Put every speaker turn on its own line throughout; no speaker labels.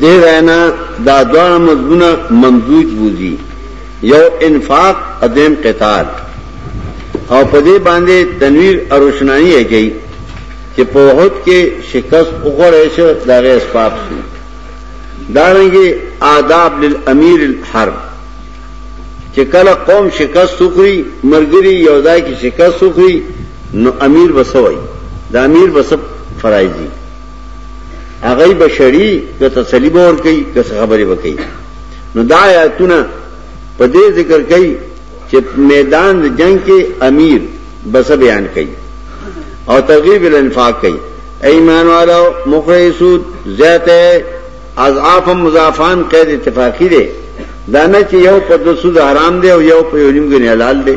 دې وینا دا دواړه مضمونه ممزوج بوزي یو انفاق ادم قتال او په دې باندې تنویر اروشنانی یې کوي چې په وحد کې شکست وګورې شو دا غي اسباب شي دا رنګي آداب للامیر الحرب چې کله قوم شکست وکړي مرګري یو ځای کې شکست وکړي نو امیر بسوي دا امیر بس فرایزي هغه بشری که تسلی به ور کوي که خبرې وکړي نو دا آیاتونه په دې ذکر کوي چې میدان د جنگ کې امیر بس بیان کوي او ترغیب الانفاق کوي ایمان والو مخری سود زیاته اضعاف مضافان قید اتفاقی دی دانه چې یو په دو سود حرام دی او یو په یو نیم غنی حلال دی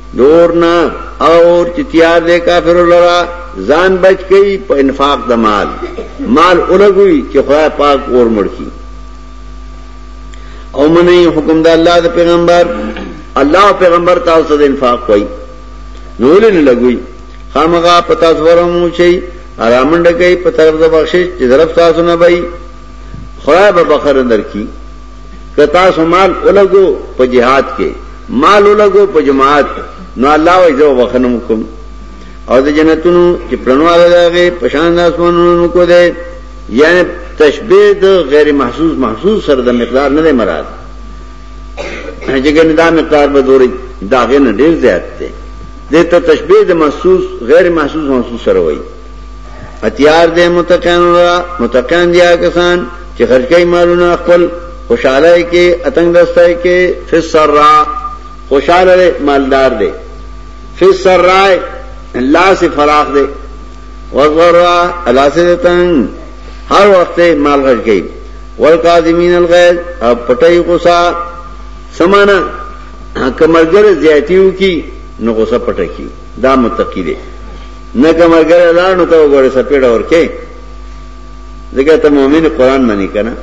دور نه اور چې تیار دی کافر لرا ځان بچ کړي په انفاق د مال مال اولګوي چې خدای پاک اور مړکی او منه حکم د الله د پیغمبر الله پیغمبر تاسو د انفاق کوي نو لن لګوي خامغه پتا زورم شي ارامند کوي په طرف د بخشش چې طرف تاسو نه وي خدای به بخره درکې که تاسو مال ولګو په جهاد کې مال ولګو په جماعت نو الله وای زو وخنم کوم او د جنتونو چې پرنو هغه په شان د اسمانونو کو ده یعنی تشبیه د غیر محسوس محسوس سره د مقدار نه مراد چې ګنې دا مقدار به دوري داغه نه ډیر زیات دی د ته تشبیه د محسوس غیر محسوس محسوس سره وایي اتیار دے متقین را متقین دیا کسان چې خرج کوي مالونه خپل خوشاله کې اتنګ دسته کې فسر را خوشاله دے مالدار دے فسر را الله سے فراخ دے وغور را الله سے تنگ هر وخت مال خرج کوي والقاذمین الغیظ او پټي غصه سمانا کمرګر زیاتیو کی نو غصه پټه کی دا متقی دی نه که ملګری لاړ نو ته وګوره سپېړه ورکې ځکه ته مؤمن قرآن منی کنه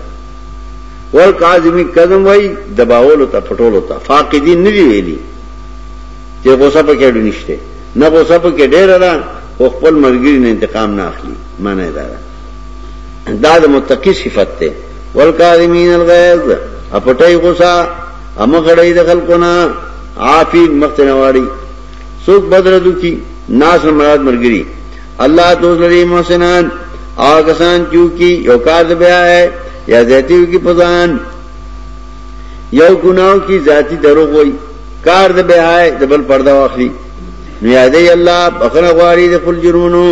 ور کاظمی قدم وای دباولو ته پټولو ته فاقدین نه دی ویلي چې غوسه پکې ډو نشته نه غوسه پکې ډېر را خو خپل ملګری نه انتقام نه اخلي معنی دا ده دا د متقی صفت ده ور کاظمین الغیظ اپټای غوسه امغړی د خلقونه عافی مختنواړي سوک بدردو کی ناس مراد مرگری اللہ دوست لری محسنان آغا کسان چیو کی یو کار دا بیا ہے یا زیتیو کی پزان یو گناو کی ذاتی دروغ وی کار دا بیا ہے دا بل پردہ واخلی نو یادی اللہ بخن غواری دا فل جرمونو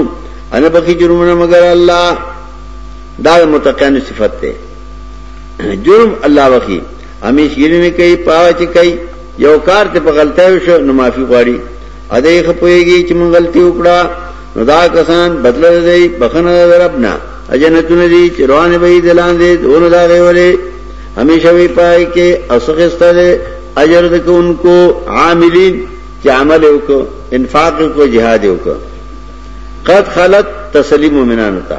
انا بخی جرمونو مگر اللہ دا متقین صفت تے جرم اللہ بخی ہمیش گیرنے کئی پاوچ کئی یو کار ته په غلطه وشو نو معافي غواړي ا دې خپويږي چې مونږ غلطي وکړه نو دا کسان بدل دی بخنه ربنا اجنتونه دي چې روان به دي لاندې دونه دا غوړي همیشه وی پای کې اسخسته دي اجر د کوونکو عاملین چې عمل وکړو انفاق وکړو jihad وکړو قد خلت تسلیم مومنانو ته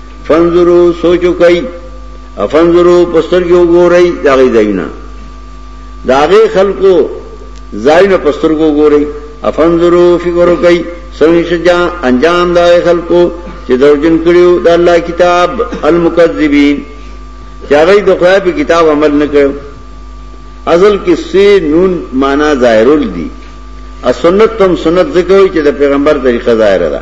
فنظرو سوچو کوي افنظرو پسترګو ګورئ دا غي ځایونه دا غي خلکو ځایونه پسترګو ګورئ افنظرو فکر کوي څنګه چې انجام دا خلکو چې دروژن کړیو د الله کتاب المکذبین چې هغه د خدای په کتاب عمل نه کړو ازل کې سی نون معنا ظاهرول دي ا سنت تم سنت ذکر چې د پیغمبر طریقه ظاهره ده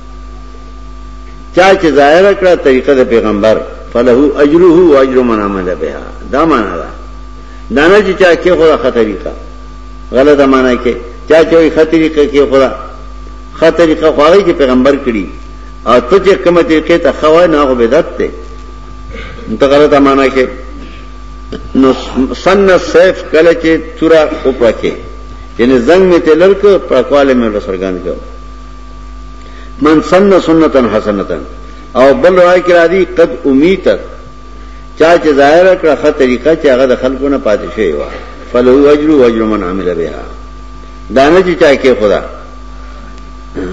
چا چې ظاهر کړه طریقه د پیغمبر فله اجره او اجر من عمل بها دا معنا ده دا نه چې چا کې خو خطرېقه غلطه معنا کې چا چې وي خطرېقه کې خو خطرېقه خو هغه چې پیغمبر کړی او ته چې کومه طریقه ته خو نه هغه بدعت ده ته غلطه معنا کې نو سن سیف کله چې تورا او پکې یعنی زنګ می تلل کو پرکواله مې رسرګان کو من سن سنتن حسنتن او بل روایت کې راځي قد امیتت چا چې ظاهر کړه خه طریقه چې هغه د خلکو نه پاتې شوی و فلو اجر و اجر من عمل بها دانه چې چا کې خدا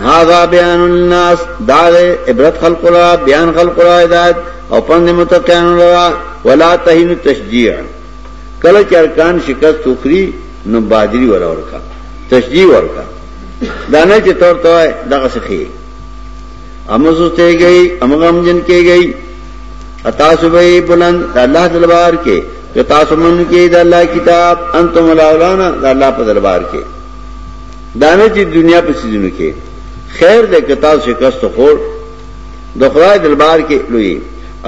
هاذا بیان الناس دا عبرت خلق را بیان خلق را ہدایت او پند متقین را ولا تهین تشجیع کله چې ارکان شکست وخوري نو بادری ولا ورکا تشجیع ورکا دا نه چې تور ته دغه سخی امزو ته گئی امغم جن کې گئی اتا صبح بلند الله دربار کې کہ تاسو من کې دا الله کتاب انتم الاولانا دا الله په دربار کې دانه چې دنیا په سيزونو کې خیر دې که تاسو شکست خور د خدای دربار کې لوی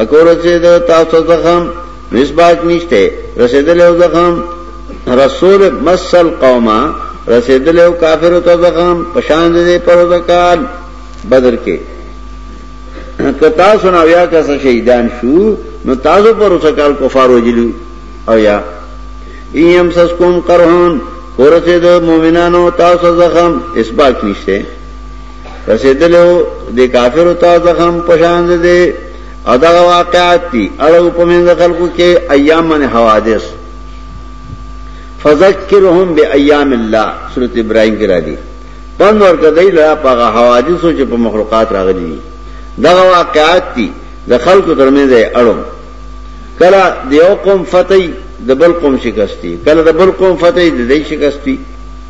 اکور چې تاسو زخم مسباق نشته رسیدل او زخم رسول مسل قوما رسیدل او کافر ته زخم پشان دې پروتکال بدر کې کتا سنا بیا کا شهیدان شو نو تاسو پروتکال کفار وجلو او یا ایم سسکم قرهون ورته د مؤمنانو تاسو زخم اسباق نشته رسیدل او د کافر ته زخم پشان دې او دغه واقعات دي اړو په منځ خلکو کې ایام من حوادث فذکرهم بایام الله سوره ابراهیم کې راځي پند ور کدی لا په حوادث چې په مخلوقات راغلي دغه واقعات دي د خلکو ترمنځ اړو کله د یو قوم فتح د بل قوم شکستی کله د بل قوم فتح د دې شکستی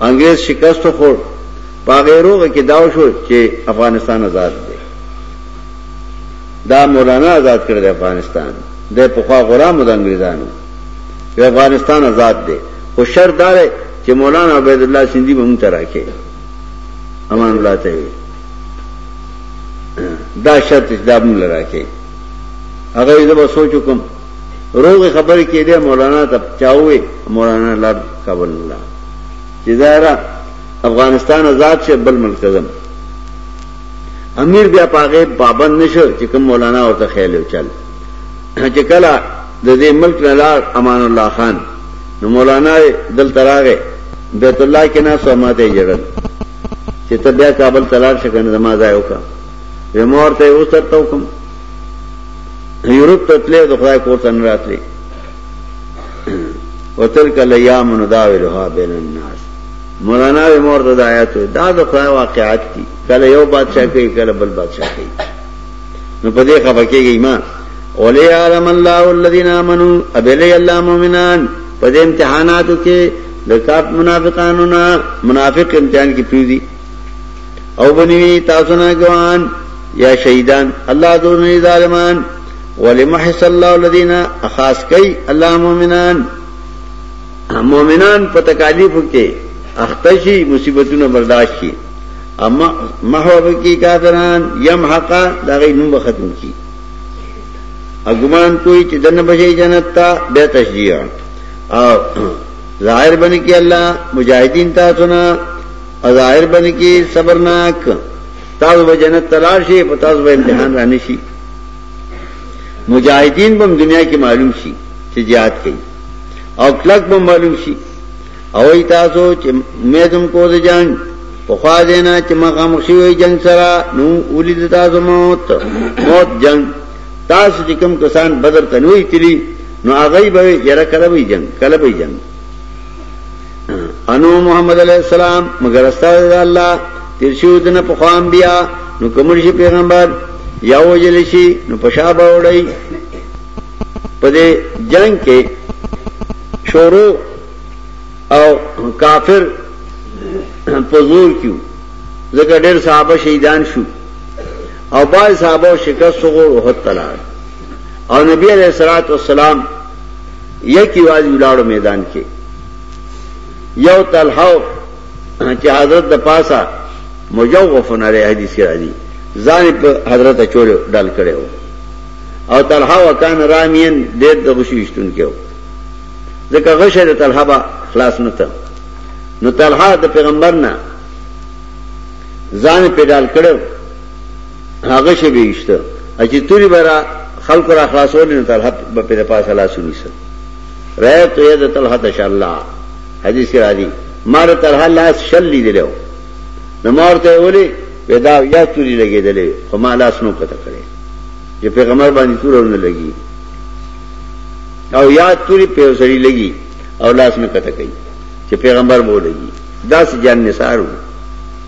انګریز شکست وخوړ په هغه روغه کې دا وشو چې افغانستان آزاد دی دا مولانا آزاد کړی دی افغانستان د پخوا غلامو د انګریزانو یو افغانستان آزاد دی خو شرط دا دی چې مولانا عبید الله سیندی به مونږ ته راکې امان الله ته وي دا شرط چې دا مونږ راکې هغه یې زه به سوچ وکم روغې خبرې کېدې مولانا ته چا ووې مولانا لار کابل لا چې دارا افغانستان آزاد شه بل ملک ځم امیر بیا پاغه پابند نشو چې کوم مولانا ورته خیال او چل چې کله د دې ملک نه لار امان الله خان نو مولانا دل تراغه بیت الله کې نه سماته جړل چې ته بیا کابل تلار شې کنه زما ځای وکړه ومورته اوس ترته وکم یورپ ته تلې د خدای کور ته نه راتلې وتلک الیام نداولها بین الناس مولانا به مور ته آیات دا د خدای واقعات دي کله یو بادشاہ کوي کله بل بادشاہ کوي نو په دې خبره کې ایمان اولی عالم الله الذين امنوا ابلی الله مؤمنان په دې امتحاناتو کې د کاپ منافقانو نه منافق امتحان کې پیږي او بنوی تاسو نه ګوان یا شهیدان الله دونه ظالمان ولمحص الله الذين اخاص کوي الله مؤمنان مؤمنان په تکالیف کې اختشي مصیبتونه برداشت شي اما محو کې کافران يم حقا دغه نوم ختم شي اګمان کوئی چې دنه بشي جنت ته به تشجیع او ظاهر بن کې الله مجاهدین تاسو نه او ظاهر باندې کې صبرناک تاسو به جنت تلار شي په تاسو به امتحان را نشي مجاهدین به دنیا کې معلوم شي چې jihad کوي او کلک به معلوم شي او ای تاسو چې میدم کو دې جنگ په خوا دینا چې ما غم شي وي جنگ سره نو ولید تاسو موت موت جنگ تاسو چې کوم کسان بدر تنوي تلی نو هغه به یره کله به جنگ کله به جنگ انو محمد علیہ السلام مگر استاد دا اللہ تیر شو دن پا خوام بیا نو کمر شی پیغمبر یا وجل شی نو پشا باوڑی پا دے جنگ کے شورو او کافر پا زور کیو ذکر دیر صحابہ شہیدان شو او باز صحابہ شکست غور احد تلار او نبی علیہ السلام یک یوازې ولاړو میدان کې یو تلحو چې حضرت د پاسا مجوفن علی حدیث کې راځي ځان په حضرت چورو ډال کړو او تلحا وکان رامین ډېر د غشي وشتون کېو ځکه غشه د تلحا با خلاص نه ته نو تلحا د پیغمبر نه ځان په ډال کړو هغه شبې وشته چې توري برا خلق را خلاصول نو طلحه په پیره پاسه لاس ونیسه رایت ید طلحه تشلا حدیث کې راځي مار طلحه لاس شل لیدلو نو مار ته ولي ودا یا توري لګیدلې خو ما لاس نو کته کړې چې پیغمبر باندې تورونه لګي او یا توري په سړي لګي او لاس نو کته کوي چې پیغمبر بولېږي دا سجان نثارو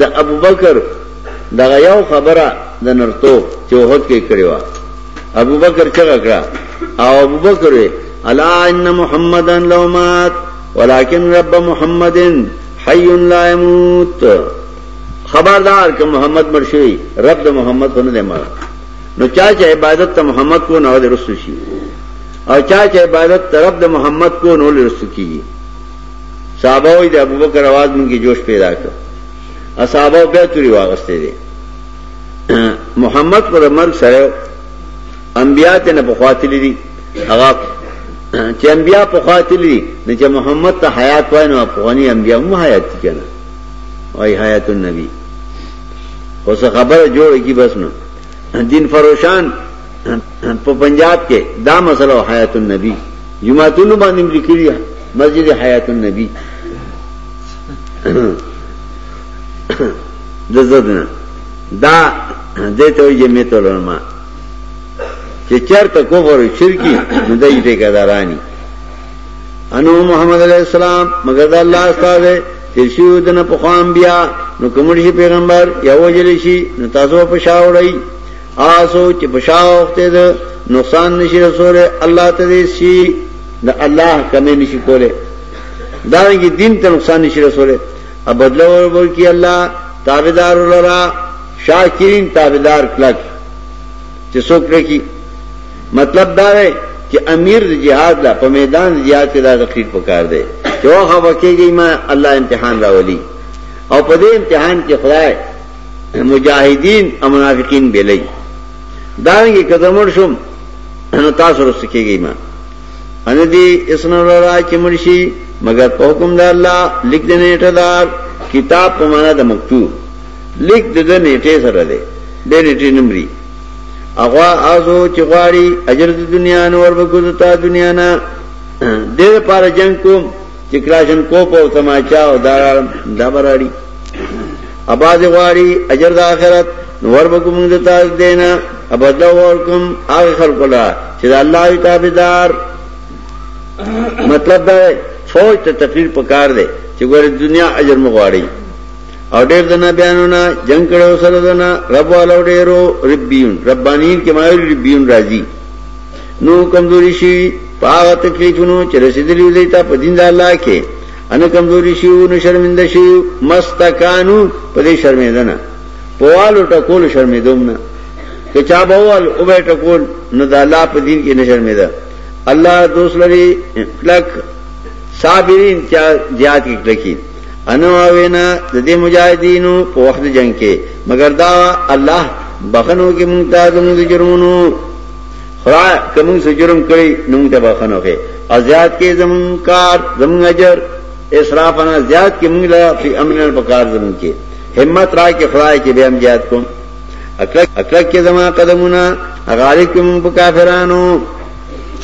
د ابو بکر دغه یو خبره د نرتو چې وحد کې کړی و ابو بکر چغه کړه او ابو بکر وی الا ان محمدا لو مات ولكن رب محمد حي لا يموت خبردار ک محمد مرشوی رب د محمد کو نه مړ نو چا چې عبادت ته محمد کو نه ورسو شي او چا چې عبادت ته رب د محمد کو نه ورسو کیږي صحابه وای د ابوبکر आवाज مونږ کې جوش پیدا کړ اصحابه بیا توري واغستې دي محمد پر مرګ سره انبیا ته نه بخواتلې دي هغه چې انبیا په خاطر دي نه چې محمد ته حیات وای نو افغاني انبیا مو حیات کنا وای حیات النبی اوس خبره جوړه کی بس نو دین فروشان په پنجاب کې دا مسله حیات النبی جمعهتون باندې لیکلي مسجد حیات النبی د زدنه دا دته وي جمعیت العلماء چې چرته کفر شرکی نو دای دې ګدارانی انو محمد علی السلام مگر د الله استاد تیر شو دنه په خوان بیا نو کومړي پیغمبر یو جلی شي نو تاسو په شاوړی آسو چې بشاو وخت ده نقصان نشي رسوله الله ته دې شي د الله کمې نشي کوله دا یې دین ته نقصان نشي رسوله ا بدل ورور کی الله تابعدار لرا شاکرین تابعدار کلک چې څوک لکی مطلب دا دی چې امیر د جهاد لا په میدان جهاد کې دا دقیق پکار دی چې هغه وکیږي ما الله امتحان راولي او په دې امتحان کې خدای مجاهدین او منافقین بیلې دانګي کزمر شوم نو تاسو رسو کېږي ما ان دې اسنه را چې مرشي مگر په حکم د الله لیک د نیټه دار کتاب په معنا د مکتوب لیک د نیټه سره دی د نیټه نمبرې اغوا ازو چې غواړي اجر د دنیا نور به ګذتا دنیا نه دې لپاره جنگ کوم چې کلاشن کوپ او تماچا او دارال دا براړي اباز غواړي اجر د آخرت نور بکم د تاج دینا ابدا ورکم هغه خلق لا چې الله ای تابعدار مطلب دا فوج ته تقریر پکار دی چې ګور دنیا اجر مغواړي او ډېر دنا بیانونه جنگ کړو سره دنا رب والو ډېرو ربیون ربانین کې مایل ربیون راځي نو کمزوري شي پاغه تکلیفونو چې رسیدلی دی ته په دین د الله کې ان کمزوري شي او نو شرمنده شي مستکانو په دې شرمېدنه پوالو ټکول شرمېدوم نه که چا بوال او به ټکول نو د الله په دین کې نه شرمېده الله دوست لري کلک صابرین چا زیات کې کلکی انو اوینا د دې مجاهدینو په وخت جنگ کې مگر دا الله بخنو کې مونږ ته د جرمونو خدا که موږ څه جرم کړی نو موږ ته بخنه وکړي او زیات کې زمون کار زمون اجر اسراف نه زیات کې موږ لا په امنل بکار زمون کې همت را کې خدای کې به هم زیات کوم اکلک اکلک کې زما قدمونه غالب کوم په کافرانو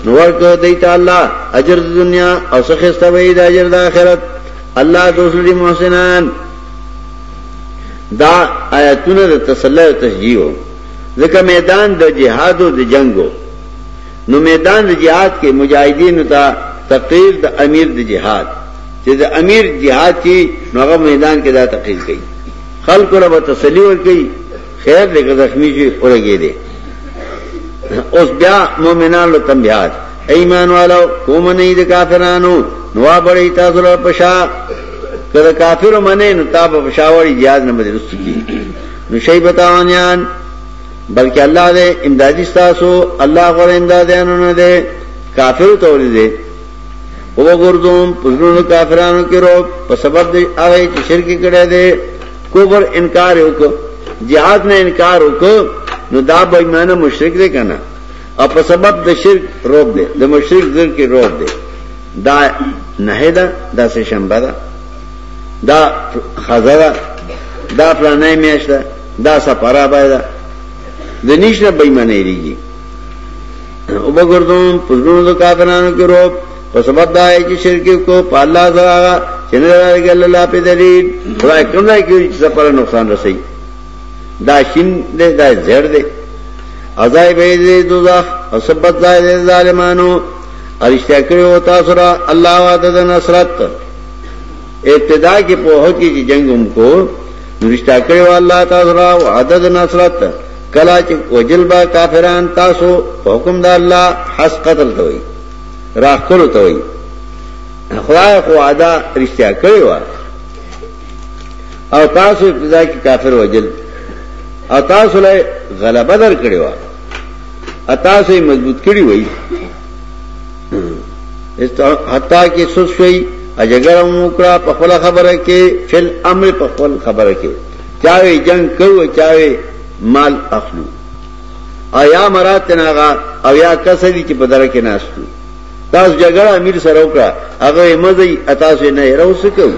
نور کو دی تعالی اجر دنیا او سخسته وې د اجر د آخرت الله دوسری محسنان دا آیاتونه د تسلی او تشجیع ځکه میدان د جهاد او د جنگو نو میدان د جهاد کې مجاهدینو ته تقریر د امیر د جهاد چې د امیر جهاد کې نو هغه میدان کې دا تقریر کوي خلکو له تسلی ور کوي خیر دې که زخمی شي اورګي دې اوس بیا مؤمنان له تم بیا ایمان والو کوم نه دې کافرانو نو بڑے تاسو له پشا کله کافر منه نو تاب پشاوري جهاد نه مدرسو کی نشي بتاوانيان بلکې الله دې امدادي تاسو الله غوړ امدادانو نه دې کافر توري دې او وګورځوم پزړو کافرانو کې روب په سبب دې هغه چې شرک کړي دې کوبر انکار وکړ jihad نه انکار وکړ نو دا به ایمانه مشرک دې کنه او په سبب د شرک روب دې د مشرک ذکر کې روب دې دا نه ده دا څه شنبه ده دا خزه ده دا پلانای میاشت ده دا سپرا بای ده د نشنه بېمنه ریږي او بغردون پزړو د کافرانو کې روب په سبب دا چې شرک کو په الله سره چې نه راځي الله په دلیل خدای کوم ځای کې چې سپرا نقصان رسي دا شین دې دا زړ دې ازای به دې دوزخ او سبب ځای دې ظالمانو ارشتیا کړو تاسو را الله وعده د نصرت ابتدا کې په هو کې چې جنگ هم کو نرشتہ کړو الله تعالی او عدد نصرت کلا چې وجل با کافران تاسو حکم د الله حس قتل کوي راخ کولو ته وي خدای خو ادا رښتیا کړی و او تاسو ابتدا کې کافر وجل او تاسو له غلبه در کړی و او تاسو یې مضبوط کړی وای حتا کې سوس شوي اجګر مو کړه په خپل خبره کې فل امر په خپل خبره کې چاوي جنگ کوو چاوي مال اخلو ایا مراد تناغا او یا کس دي چې په دره کې ناشتو تاسو جګړه امیر سره وکړه هغه مزي تاسو نه راوسکو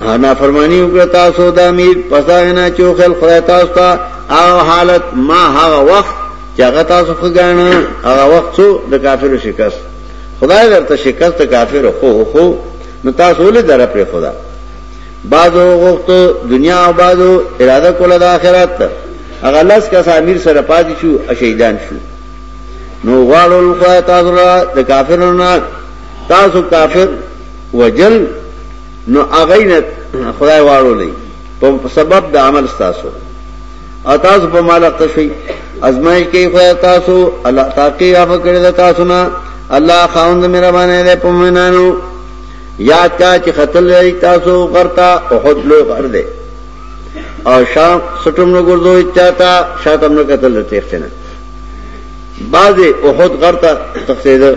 انا فرمانی وکړه تاسو د امیر پساغنا چو خل خدای تاسو ته او حالت ما هغه وخت چې هغه تاسو خګانا هغه وخت څو د کافرو شکست خدای درته شکست کافر خو خو نو تاسو له در پر خدا بعضو وخت دنیا او بعضو اراده کوله د آخرت هغه لاس کا امیر سره پاتې شو شهیدان شو نو غواړو خدای تاسو له کافرونو تاسو کافر وجل نو هغه نه خدای واړو لې په سبب د عمل تاسو او تاسو په مال اخته شي ازمایش کې خدای تاسو الله تاکي عفو کړی د تاسو نه الله خاوند مهربانه دی په مینانو یاد کا چې خطل لري تاسو غرتا او خود له غر دی او شام سټوم نو ګرځو چاته شاتم نو قتل لته ختنه بعض او خود غرتا تخصیده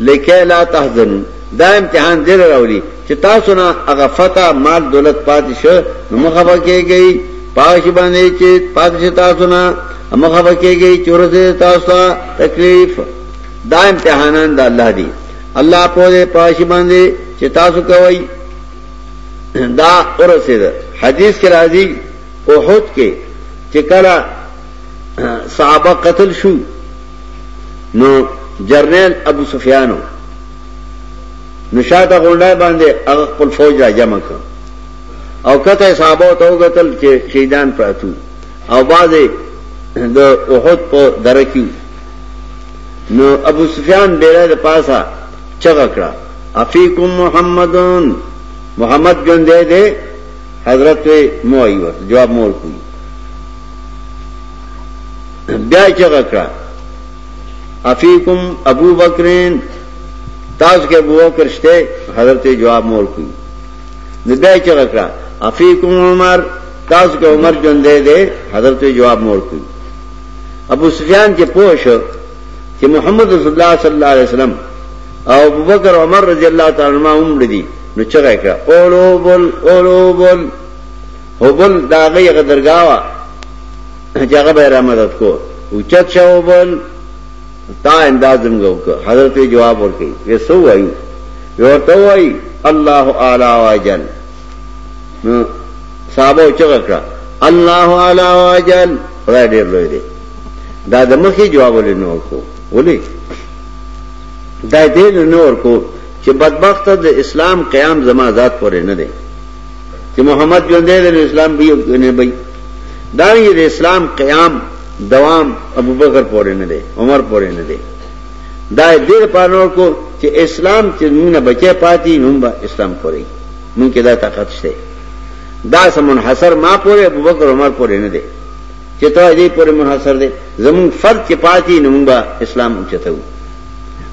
لکه لا تحزنو دا امتحان دې راولي چې تاسو نه هغه فتح مال دولت پاتې شو نو مخه پکېږي پاش باندې چې پاتې شي تاسو نه مخه پکېږي چې ورته تاسو تکلیف دا امتحانان د الله دی الله په دې پاش باندې چې تاسو کوي دا ورسېد حدیث کې راځي اوحد کې چې کله صحابه قتل شو نو جرنیل ابو سفیانو نو شاته غونډای باندې هغه خپل فوج را جمع کړ او کته صحابه ته وګتل چې شهیدان پاتو او بعضې د احد په دره کې نو ابو سفیان ډیره د پاسه چغه کړه افیکم محمدون محمد ژوند دی حضرت مو ایو جواب مور کوي بیا چغه کړه افیکم ابو بکرین تاسو کې ابو بکر شته حضرت جواب مور کوي نو بیا چغه کړه افیکم عمر تاسو کې عمر ژوند دی حضرت جواب مور کوي ابو سفیان کې پوه شو چې محمد رسول الله صلی الله علیه وسلم او ابو بکر عمر رضی الله تعالی عنہ عمر دي نو چغه کړه اولو بل اولو بل هو بل داغه غدرګاوه چې هغه به را مدد کو اوچت شو بل تا امداد زمګو کو حضرت جواب ورکړي وسو وایو ورته وای الله اعلی واجل نو صاحب او چغه کړه الله اعلی واجل خدای ډیر لوی دی دا د مخې جواب ولینو کو ولي دا دې نور کو چې بدبخت د اسلام قیام زما ذات پورې نه دی چې محمد ژوندې ده نو اسلام به یو نه بي دا یې د اسلام قیام دوام ابو بکر پورې نه دی عمر پورې نه دی دا دیر پانور کو چې اسلام چې موږ بچي پاتې نو به اسلام پورې موږ کې دا طاقت شته دا سمون حسر ما پورې ابو بکر عمر پورې نه دی چې ته دې پورې منحصر دی زمون فرد کې پاتې نو موږ اسلام چته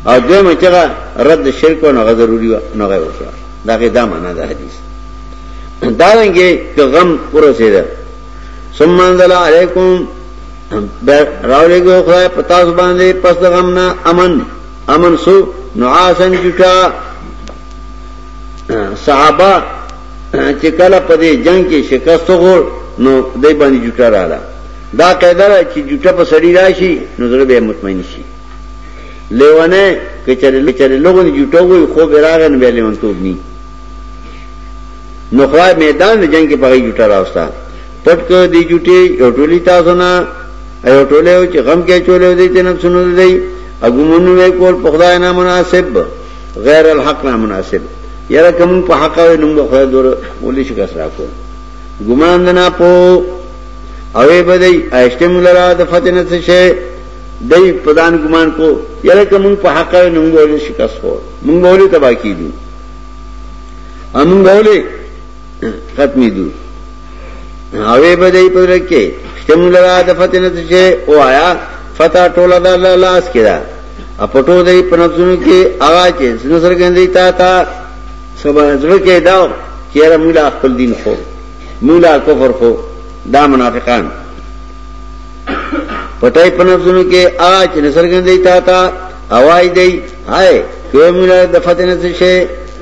او دوی مچغه رد شرک او نه ضروري نه غوښه دا غي دا معنا ده حدیث دا رنګه که غم پروسه ده ثم انزل علیکم راولې کو خدای پتا باندې پس غم نه امن امن سو نعاسن جټا صحابه چې کله په دې جنگ کې شکست وغوړ نو دای باندې جټا رااله دا قاعده چې جټه په سړی راشي نو زړه به مطمئن شي لیونه کچری لچری لغون جوټه وي خو براغن به لیون توبني نو خدای میدان د جنگ کې پغی جوټه راوستا پټ کو دی جوټي یو ټولی تاسو نه یو ټوله چې غم کې چولې دی چې نفسونو دی اګومونو وی کول په خدای نه مناسب غیر الحق نه مناسب یره کوم په حق او نوم د خدای دور ولې شي کس راکو ګمان نه پو اوې بدای اشتم لرا د فتنه څه شي دی پدان ګمان کو یره که مونږ په حق نه مونږ ولې شکست خو مونږ ولې تبا کیدو امون ولې ختمې دو اوې به دی پدر کې شتم لرا د فتنه ته او آیا فتا ټوله د الله لاس کې ده اپټو دی په نفسونو کې هغه چې څنګه سره ګندې تا تا سبا زړه کې دا چیرې مولا خپل دین خو مولا کفر خو دا منافقان پټای په نفسونو کې آج نسرګن دی تا تا اوای دی هاي کومه د فتنه څه شي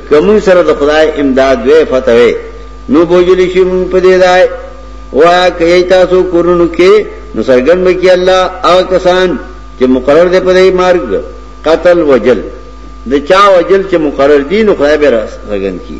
کوم سره د خدای امداد وې فتوي نو بوجل شي مونږ په دې دای وا کوي تاسو کورونو کې نسرګن به کې الله او کسان چې مقرر دی په دې مارګ قتل وجل د چا وجل چې مقرر دي نو خدای به راس لګن کی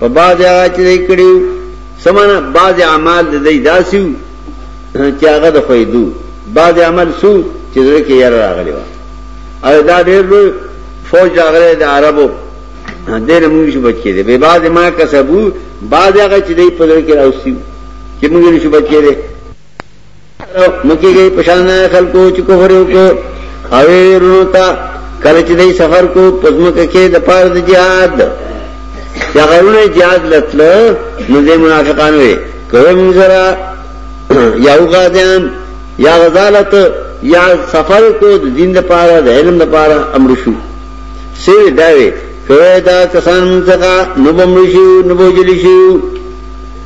په بعض هغه چې دی کړیو سمانه بعض اعمال د دی داسیو چې هغه د خویدو بعض عمل سو چې زړه کې یاره راغلی و او دا ډېر لوی فوج راغلی د عربو دیر موږ شو بچ کېده به بعض ما کسبو بعض هغه چې دی په لور کې راوسی چې موږ شو بچ کېده مکی گئی پشان خلقو چی کفر کو اوی رونو تا کله چې دای سفر کو پزمک کې د پاره د jihad یا غرونه jihad لتل نو د منافقان وي کوم زرا یا غادیان یا غزالت یا سفر کو د دین د پاره د علم د پاره امر شو سی دا وی کوي دا کسان څنګه نو بمړي شو نو بوجلي شو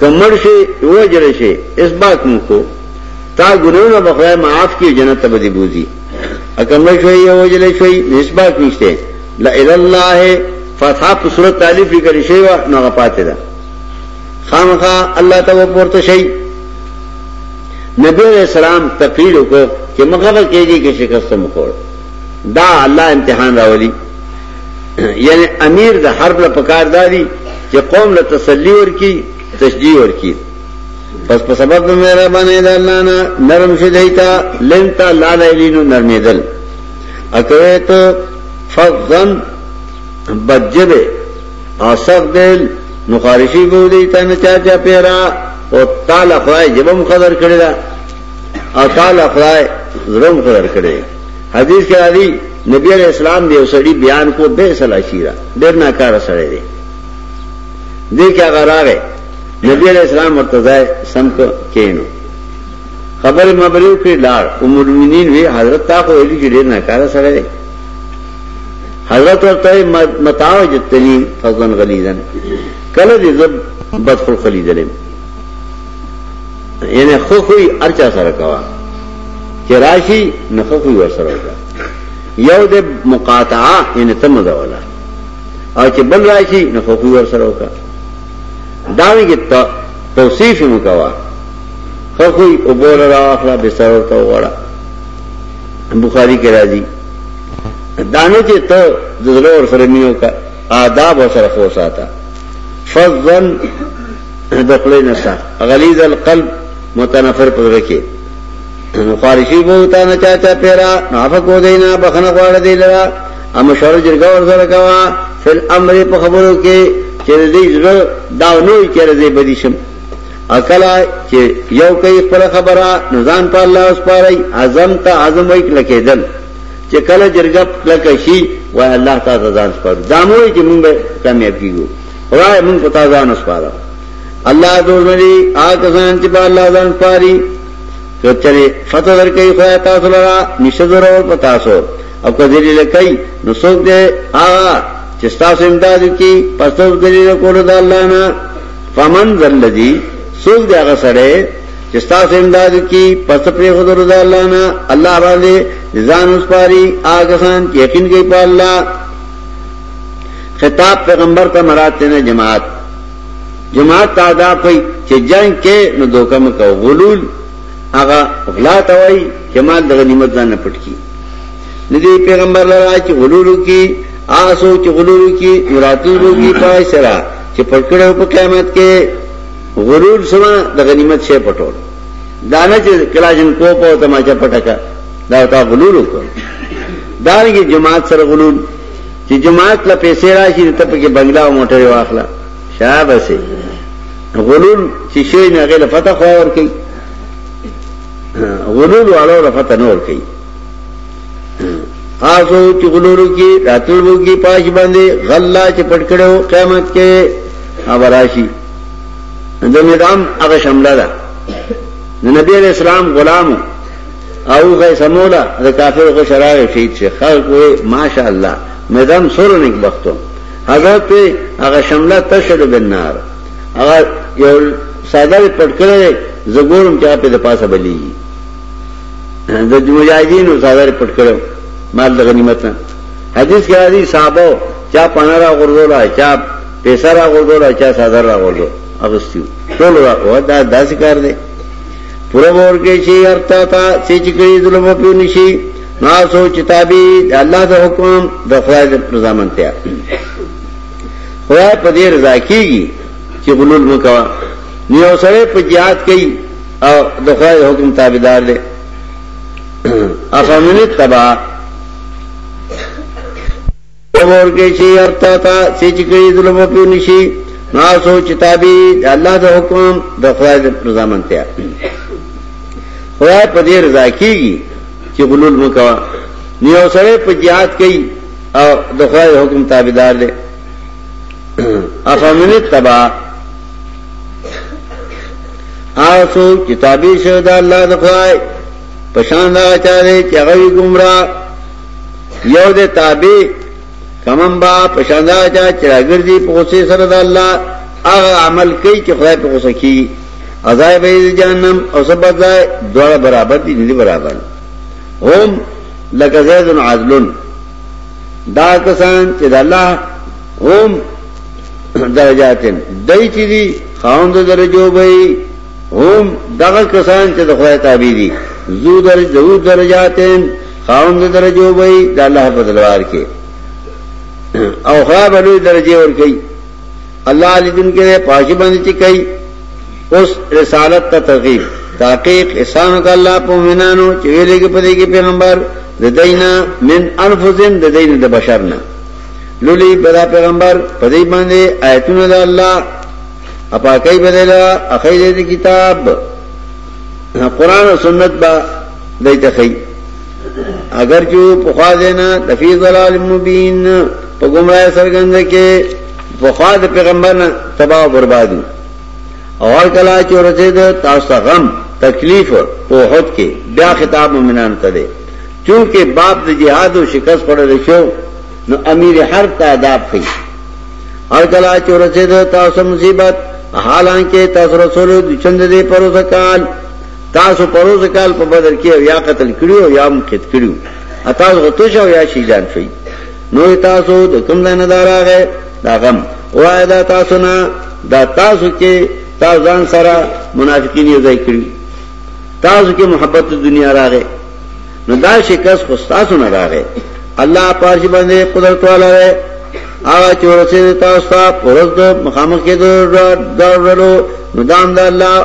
کمر شي وجل شي اسباق مو کو تا ګناونه بخوای معاف کی جنت ته بدی بوزي اکمل شوی وجل شوی اسباق نشته لا اله الله فتح په صورت تعالی فکر شي وا نو غپاتې ده خامخا الله ته ورته شي نبی علیہ السلام تقریر وکړ چې مخه کېږي کې شکست مخور دا الله امتحان راولي یعنی امیر د حرب له پکار دادی چې قوم له تسلی ورکی تشجیع ورکی پس په سبب د مهربانه د الله نه نرم شې دیتا لنتا لال الینو نرمیدل اکوه ته فضن بجبه اصف دل نو خارشی بو دیتا نه چا چا پیرا او تعالی خدای جبم قدر کړی دا او تعالی خدای زرم قدر کړی حدیث کې راځي نبی علیہ السلام دی وسړي بیان کو به سلا شیرا ډېر ناکاره سره دی دې کې هغه راغی نبی علیہ السلام مرتضی سم کو کینو خبر مبرو کې لار ام المؤمنین وی حضرت تا کو ویلي چې ډېر ناکاره سره دی حضرت ورته متاو جتنی فضل غلیظن کله دې زب بدخل خلیدلم یعنی خخوی ارچا سره کوا چې راشي نه خخوی ور سره وکا یو د مقاطعه یعنی تم دا ولا او چې بل راشي نه خخوی ور سره وکا دا ویږي توصیف هم کوا خخوی او بول را اخلا به سره ورته وړه بخاری کې راځي دانه چې ته د زړه ور سره مينو کا آداب ور سره خو ساته فضل د خلی نه سخت غلیظ القلب متنفر په زړه کې نو خارشي بو تا نه چا چا پیرا عفو کو دینا بخنه غواړه دی لرا اما شر جرګه ور سره کوا فل امر په خبرو کې چې دې زړه دا نوې چې دې بدی شم اکلا چې یو کوي خپل خبره نزان په الله اوس پاره اعظم ته اعظم وای کله کېدل چې کله جرګه کله شي وای الله تعالی ځان پر داموي چې موږ کامیاب کیږو خدای مونږ په تا ځان وسپاره الله دوست ندی آ کسان چې په الله ځان سپاري کچره فتح درکې خدای تاسو لرا نشه ضرور په تاسو او که ذلیل کوي نو څوک دې آ چې تاسو امداد کی پسو ذلیل کول د الله نه فمن ذلذي څوک دې هغه سره چې تاسو امداد کی پس پرې خدای د الله نه الله باندې ځان وسپاري آ کسان چې یقین کوي په الله خطاب پیغمبر ته مراد ته نه جماعت جماعت ته ادا پي چې جنگ کې نو دوکه مکو غلول هغه غلا ته وای چې مال د غنیمت ځان نه پټ کی ندی پیغمبر لرا چې غلول کی آسو چې غلول کی مراتلو کی پای سره چې پټکړو په قیامت کې غرور سما د غنیمت شی پټول دانه چې کلاجن کو په تماچا پټکا دا تا غلول وکړ دانګي جماعت سره غلول چې جماعت له پیسې راشي ته په کې بنگلا او موټر واخله شابه سي غلول چې شي نه غل فتح خو ور کوي غلول والو له فتح نور کوي آسو چې غلولو کې راتلو کې پاش باندې غلا چې پټ کړو قیامت کې ابراشي د نظام هغه شمله ده د نبی اسلام غلامو او غي سمولا د کافر غو شرار شهید شه خلق وې ماشاء الله میدان سره نیک بختو حضرت په هغه شمله تشهد بالنار هغه یو ساده پټ کړی زګورم چې په د پاسه بلی د مجاهدینو ساده پټ کړو مال د غنیمت حدیث کې راځي صحابه چا پنارا غردولا چا پیسرا غردولا چا ساده را غردولا اغستیو ټول را دا داسې کار دی پورا باور کې چې هر تا ته چې چې کړي ظلم په نشي نا سوچ تابع الله د حکم د خدای د رضامندتیا خدای په دې رضا کیږي چې غلول مکوا نیو سره په jihad کوي او د خدای حکم تابعدار دی افامنه تبع اور کې چې ارتا تا چې چې کړي ظلم په نشي نا سوچ تابي الله د حکم د خدای د رضا منته خدای په دې رضا کیږي چې غلول مکوا نیو سره په jihad کوي او د خدای حکم تابعدار دي افامن تبا آسو کتابی شو دا اللہ دخوائی پشان دا چاہے چاہوی گمراہ یو دې تابع کمن با پښاندا چا چې راګرځي په غصه سره د الله هغه عمل کوي چې خدای په غصه کی عذاب به جهنم او سبا ځای دوه برابر دي نه برابر هم لکه زید عدلن دا کسان چې د الله هم درجاتن دای چې دي خاوند درجو به هم دغه کسان چې د خدای تابع دي زو درجه درجاتن خاوند درجو به د الله په دلوار کې او خراب لوی درجه ور کوي الله لیدون کې پاکي باندې چې کوي اوس رسالت ته تغیب تحقیق احسان وک الله په مینانو چې ویلې کې پدې کې پیغمبر د دینا من انفسهم د دین د بشر نه لولي بدا پیغمبر پدې باندې آیتونه د الله اپا کوي بدلا اخیره کتاب قران او سنت با دای ته خی اگر جو پخوا دینا دفی ضلال مبین په گمراه سرګند کې پخوا د پیغمبر نه تباہ او بربادي او هر کله چې ورته د تاسو غم تکلیف په هوت کې بیا خطاب مومنان ته دی چونکه باب د جهاد او شکست پړل شو نو امیر حرب ته آداب خي هر کله چې ورته د تاسو مصیبت حالانکه تاسو رسول د چند دې پروسه کال تاسو پروز کال په بدر کې او یا قتل کړیو یا هم قید کړیو اتاز غتو شو یا شهیدان شوی نو تاسو د کوم ځای نه دراغه دا غم وای دا تاسو نه دا تاسو کې تاسو ځان سره منافقین یې ځای کړی تاسو کې محبت دنیا راغې نو دا شکست خو تاسو نه راغې الله پاش باندې قدرت والا دی هغه چې ورسېد تاسو ته پرز د مخامخ کې د ډول نو دام د الله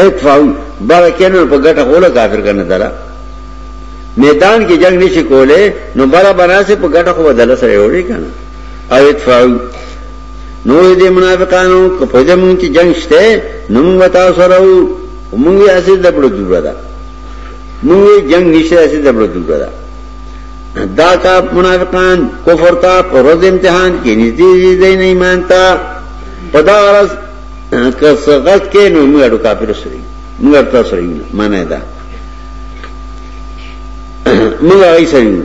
ایک فاوی بارا کینر په ګټه خوله کافر کنه دلا میدان کې جنگ نشي کوله نو بارا بنا سي په ګټه خو بدل سره وړي کنه او ایک فاوی نو دې منافقانو که په دې مونږ کې جنگ شته نو موږ تاسو سره موږ یې اسې دبړو دور ده موږ جنگ نشته اسې دبړو دور ده دا کا منافقان کفر تا پر امتحان کې نږدې دي نه ایمان تا پدا ورځ که څه غلط کې نو موږ اړو کافر سره موږ ورته سره یو معنی دا موږ هغه سره یو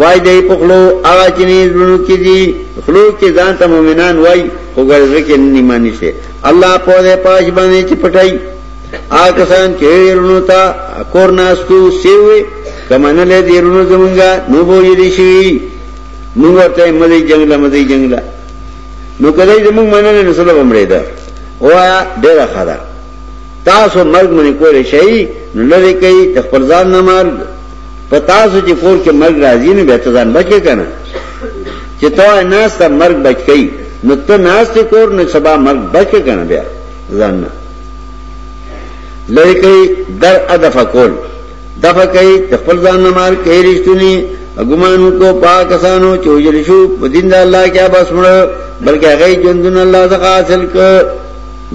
وای دې په خلو هغه چې نه زړونو کې دي خلو کې ځان ته مؤمنان وای خو ګرځي کې نه مانی شي الله په دې پاش باندې چې پټای آګه سان چې ورونو تا کور ناستو سیوي کمنه له دې ورونو زمونږه نو بوې دي شي موږ ته ملي جنگله ملي جنگله نو کله دې موږ منل نه سلام امرې ده وایا ډېر خدا تاسو مرګ منې کولې شي نو لری کوي د خپل ځان نه مرګ په تاسو چې کور کې مرګ راځي نو به ځان بچی کنه چې تا نه ستا مرګ بچ کړي نو ته ناست کور نو سبا مرګ بچ کنه بیا ځان نه لری کوي در ادفه کول دفع کوي د خپل ځان نه مار کوي رښتونی ګمان کو پاکستانو چې وجل شو په دین د الله کې بس مړ بلکې هغه ژوندون الله څخه حاصل ک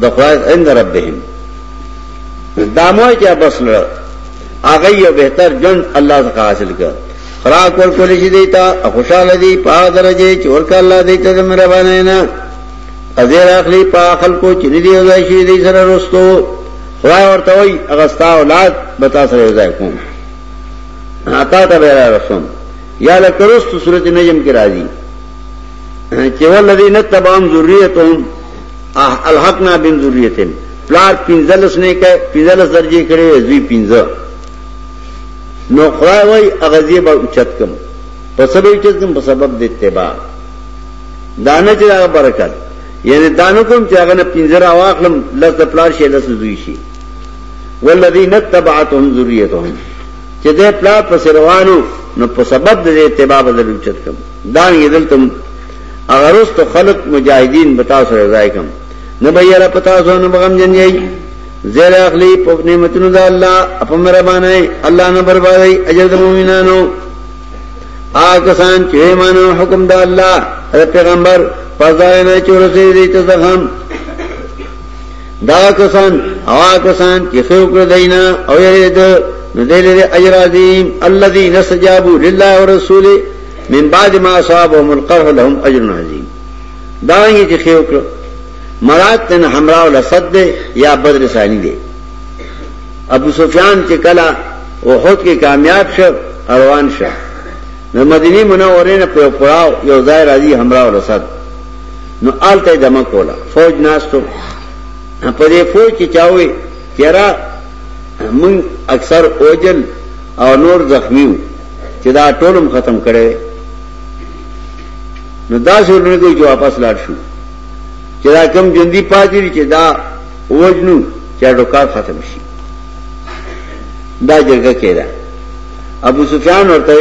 د خدای عند ربهم دامو کې بس مړ هغه یو بهتر جن الله څخه حاصل ک خراق ور کول شي دیتا خوشاله دي په درجه چې ورکه الله دې ته مهربانه نه ازیر اخلي په خلکو چې دې ځای شي دې سره رستو خدای ورته وای هغه ستا اولاد به تاسو سره ځای کوم عطا ته به را رسوم یا لکرست سورته نجم کې راځي چې ولذین تبعم ذریتهم الحقنا بن ذریتهم پلار پنځلس نه کې پنځلس درجه کړي زوی پنځه نو خدای وای هغه زی به اوچت کوم په سبب اوچت کوم په سبب د اتباع دانه چې هغه برکت یعنی دانو کوم چې هغه نه پنځه راواخلم لس د پلار شي لس دوی شي والذین تبعتهم ذریتهم چې د پلار په سروانو نو په سبب د اتباع بدل چت کوم دا یې دلته اگر اوس ته خلق مجاهدین بتا سره ځای کوم نه به یې را پتا سو نه بغم جن یې زیر اخلی په نعمتونو د الله په مهربانه الله نه بربادي اجر د مؤمنانو آکسان چې مانو حکم د الله د پیغمبر پزاینه چورسي دي ته زخم دا کسان او کسان چې خو کړ دینا او یې د ندل اجر عظیم الذين استجابوا لله ورسوله من بعد ما اصابهم القرح لهم اجر عظیم دا یې چې خو کړ مراد تن همراه لسد یا بدر ثانی دی ابو سفیان چې کله احد کې کامیاب شو روان شو د مدینه منورې نه په پړاو یو ځای راځي همراه رسد نو آلته دمه کولا فوج ناستو په دې فوج کې چاوي چیرې من اکثر اوجل او نور زخمی چې دا ټولم ختم کړي نو دا څورنه کوي چې واپس لاړ شو چې دا کم جندي پاتې چې دا ووجنو چې اډوکار ختم شي دا جرګه کېده ابو سفیان ورته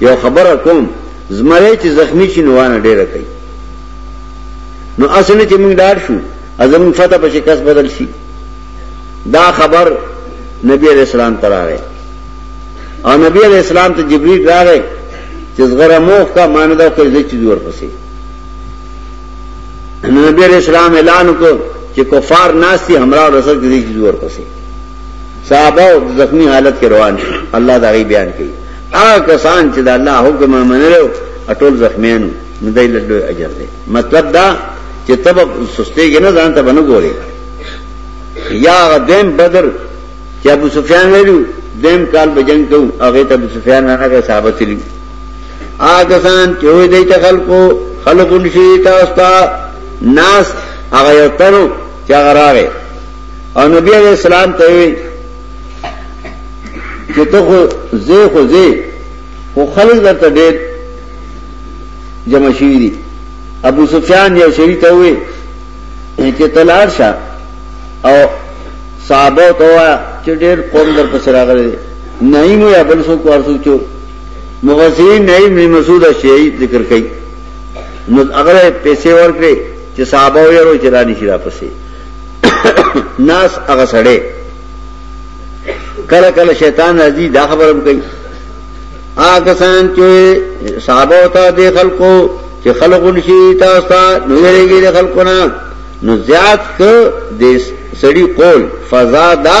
یو خبره کوم زمره چې زخمی شي نو وانه ډیره کوي نو اسنه چې موږ ډار شو ازم فتح په شکست بدل شي دا خبر نبی علیہ السلام ته راغی او نبی علیہ السلام ته جبرئیل راغی چې زغره موخ کا مانده کوي چې دور پسې نو نبی علیہ السلام اعلان کو چې کفار ناس دي همراه رسول کې دي چې ور پسې صحابه زخمی حالت کې روان شي الله دا غي بیان کوي هغه کسان چې د الله حکم منلو اټول زخمیانو نو دای له لوی اجر دی مطلب دا چې تب سستېږي نه ځان ته بنو ګوري یا دیم بدر چې ابو سفیان ویلو دیم کال به جنگ کوو هغه ته ابو سفیان نه هغه صحابه تللی آگا سان چوئی دیتا خلقو خلقو نشوی تا استا ناس آگا یو تنو چا غراغے او نبی علیہ السلام تاوی کہ تو خو زی خو زی خو خلق در تا دیر جمع شوی دی ابو سفیان یو سری تاوی کہ تلار شا او صحابه ته چې ډېر قوم در پسې راغلي نه یې بل څوک ورسو چې مفسرین نئی می مسعود شیعی ذکر کئی نو اگر پیسې ورکړي چې صحابه ویرو چې رانی شي را پسې ناس هغه سړی کله کله شیطان راځي دا خبره کوي هغه سان چې صحابه او ته د خلکو چې خلکو نشي تاسو ته نو یریږي د خلکو نه نو زیات ک د سړی قول فضا دا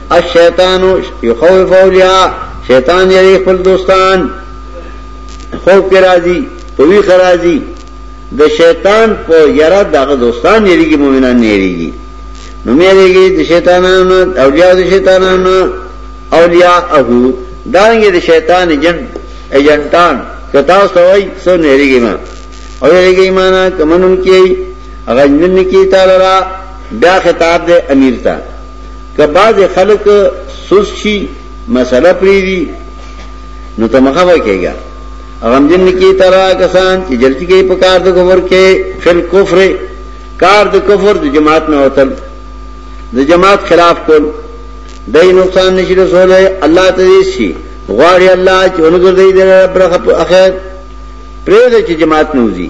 الشیطان یخوف اولیاء شیطان یری خپل دوستان خوف کې راځي په وی خراځي د شیطان په یره دغه دوستان یریږي مؤمنان نه یریږي نو مې یریږي د شیطانانو اولیاء د شیطانانو اولیاء اهو دانګي د شیطان جن ایجنټان کتا سوي سو نه یریږي ما او یریږي معنا کمنون کې غنن کې تعالی را بیا خطاب دې امیر ته که بعض خلک سوس شي مسله پریدي نو ته مخه وکېږه غم جن کې ترا کسان چې جلتی کې په کار د کفر کې فل کفر کار د کفر د جماعت نه وتل د جماعت خلاف کول دای نقصان نشي رسوله الله ته شي غواړي الله چې ونګر دی د رب اخر پرې د جماعت نوځي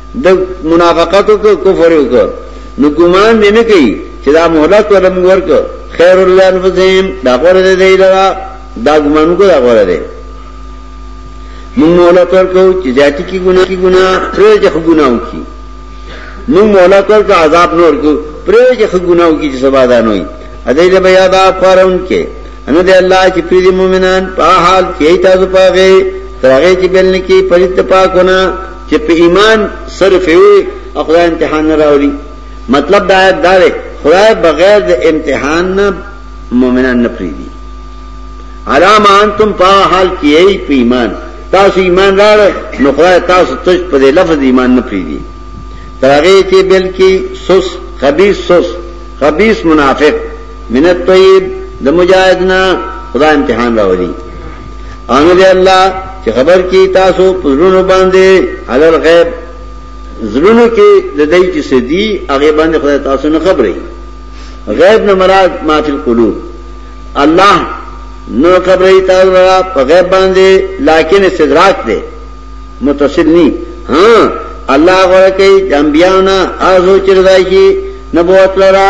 د منافقت او کفر او نو ګمان دې نه کوي چې دا مهلت ولم ورک خیر الله انفسهم دا غره دې دی لرا دا ګمان کو دا غره دې مون مهلت ورکو چې ذاتی کی ګناه کی ګناه پرې چې ګناو کی مون مهلت ورکو عذاب نور کو پرې چې ګناو کی چې سبا دا نه وي ا دې به یاد اپ پرون کې ان دې الله چې پری مؤمنان په حال کې تاسو پاغه ترغه چې بل نه کې پرې ته پاکونه چې په ایمان صرف وي او خدای امتحان نه راوړي مطلب دا آیت دا دی خدای بغیر د امتحان نه مؤمنان نه پریدي علامه انتم په حال کې ای په ایمان تاسو ایمان راړې نو خدای تاسو تج په لفظ ایمان نه پریدي ترغه چې بلکې سوس خبيث سوس خبیث منافق من الطیب د مجاهدنا خدا امتحان راوړي ان دې الله چې خبر کی تاسو پزړونو باندې علل غیب زړونو کې د دې چې سدي هغه باندې خدای تاسو نه خبرې غیب نه مراد ما فی القلوب الله نو خبرې تاسو په غیب باندې لکن استدراک دی متصل نی ها الله غره کوي د انبیانو نه ازو چې راځي شي نبوت لرا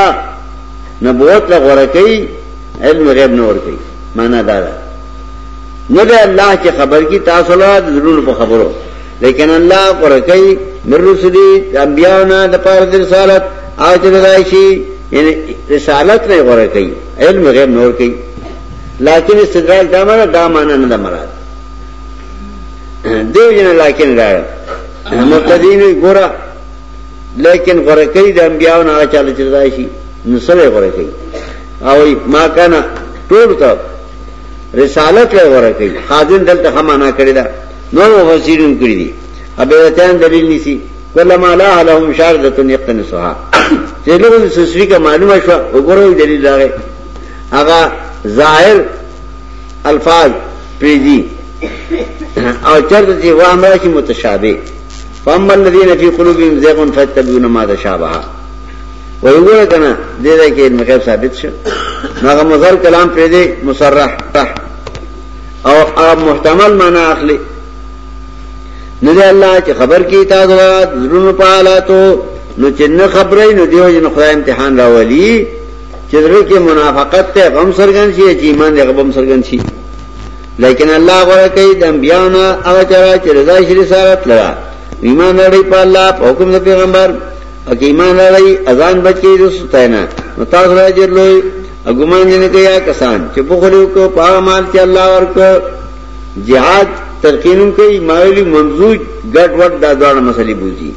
نبوت له غره کوي علم غیب نور کوي معنا دا ده نه ده الله چې خبر کی تاسو له ضرور په خبرو لیکن الله غره کوي نرسدي د انبیانو نه د پاره د رسالت او چې راځي شي یعنی رسالت نه غره کوي علم غیب نور کوي لیکن استدلال دا معنا دا معنا نه ده مراد دیو جن لیکن راړ مقتدین ګورا لیکن غره کوي د انبیانو نه چاله چلای شي نو سره غره کوي او ما کنه ټول ته رسالت له غره کوي خادم دلته هم معنا کړی دا نور وفسیرون کړی دي ابهتان دلیل نسی کله ما لا لهم شارده یقتن سها چې له سسری کا معلومه شو وګورئ دلیل راغی هغه ظاهر الفاظ پریدی او چرته چې وهم راشي متشابه فاما الذين في قلوبهم زيغ فاتبعون ما تشابه ويقول كنا دې ده کې علم غیب ثابت شو هغه مظهر کلام پرې دی مصرح او هغه محتمل معنا اخلي نو دې الله چې خبر کی تا غوا درونو په حالاتو نو چې نه خبرې نو دیو جن خدای امتحان راولي چې زړه کې منافقت ته غم سرګن شي چې ایمان دې غم سرګن شي لیکن الله غره کوي د انبیانو او چرا چې رضا شری سارت لرا ایمان لري په الله په حکم د پیغمبر او کې ایمان لري اذان بچي د ستاینه نو تاسو راځي لوی اګومان نه کیا کسان چې په خلو کو پاو مال چې الله ورکو جهاد ترکینم کوي مایلی منزوج ګډ وډ دا ډول مسلې بوزي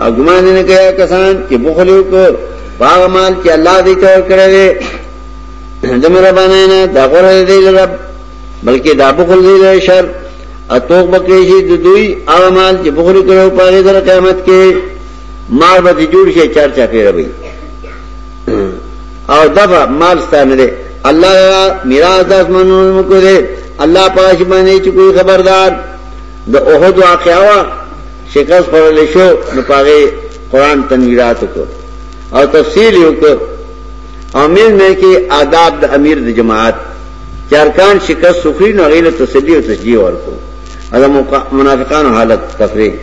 اګمان نه کیا کسان چې بخل وکړ باغ مال چې الله دې تور کړی دی دمر باندې نه دا غره دې رب بلکې دا بخل دې شر اتوق بکې شي د دوی هغه مال چې بخل کړو په دې در قیامت کې مال به جوړ شي چار چا پیره وي او دغه مال ستانه دې الله میراث داس منو کو دې الله پاش باندې چې کوئی خبردار د احد واقعا وا شکست خورل شو نو پاغه قران تنویرات کو او تفصیل یو کو امیر نه کې آداب د امیر د جماعت چارکان شکست سخری نو غیله تسلی او تشجیع ورکو ادا منافقان حالت تفریح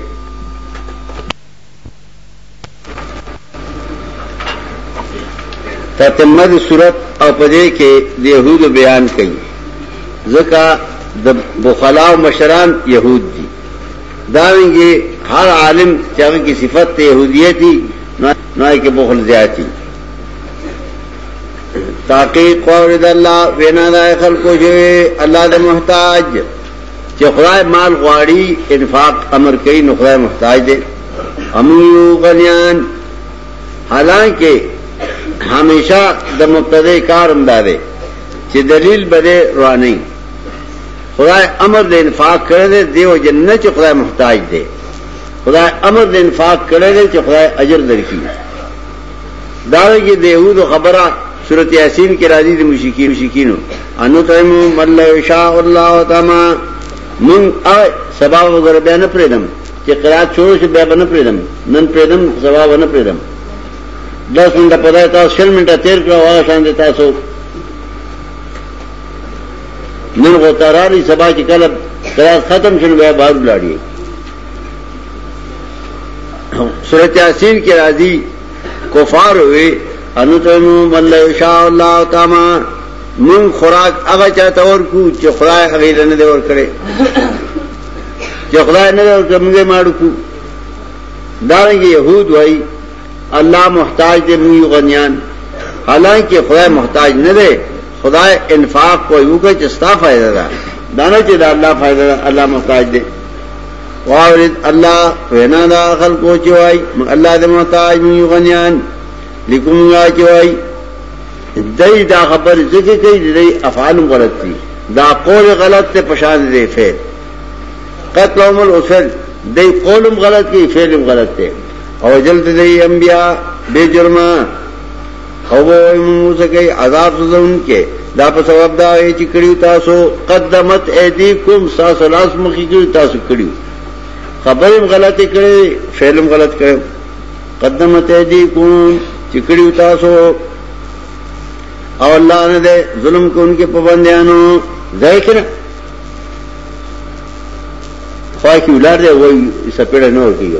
تتمه د صورت او په دې کې د يهودو بیان کوي ځکه د بخلا او مشران يهود دي دا وینګي هر عالم چې هغه کې صفت ته يهودیت دي نه کې بخل زیاتی تاکي قول د الله وینا د خلکو چې الله د محتاج چې خدای مال غواړي انفاق امر کوي نو خدای محتاج دی اميو غنيان حالانکه همیشه د مبتدی کارم داره چې دلیل بده رواني خدای امر د انفاق کړی دی دیو جننه چې خدای محتاج دی خدای امر د انفاق کړی دی چې خدای اجر درکړي دارنګه د يهودو خبره سورته یاسین کې راځي د مشرکین مشرکینو انو تایمو مل یشاء الله تعالی من ا سبب وګر بیا نه پریدم چې قرات شروع شي بیا نه پریدم نن پریدم سبب نه پریدم 10 منټه پدای تاسو شل منټه تیر کړو هغه شان دي تاسو نن غوتارالي سبا چې کله قرات ختم شنو بیا بار لاړی سورت یاسین کی راضی کفار ہوئے انو تنو من لئے شاء اللہ تاما من خوراک اغا چاہتا ورکو چی خدای اغیل ندے ورکڑے چی خدای ندے ورکڑے منگے مارکو دارنگی یہود وائی اللہ محتاج دے منگی غنیان حالانکہ خدای محتاج ندے خدای انفاق کوئی وکا چی ستا فائدہ دا دانا چی دا اللہ فائدہ دا اللہ محتاج دے واورید الله وینا دا خلکو چې وای موږ الله دې محتاج یو غنیان لیکوم یا چې وای دای دا خبر ذکر کوي دای افعال غلط دي دا قول غلط ته پشان دی فعل قتل هم الاصل دای قولم غلط کی فعلم غلط ته او جلد دی انبیاء بے جرمه او به وای مونږ وسکه عذاب سزون کې دا په سبب دا وی چې کړیو تاسو قدمت ایدیکم تاسو لاس مخې کړی تاسو کړیو خبرم غلطی کړی فعلم غلط کړی قدمت ایدیکم چې کړیو تاسو او الله نه ده ظلم کوونکې په بندیانو ځای کړه خواهی ولار دی وای سپیړه نور کیږي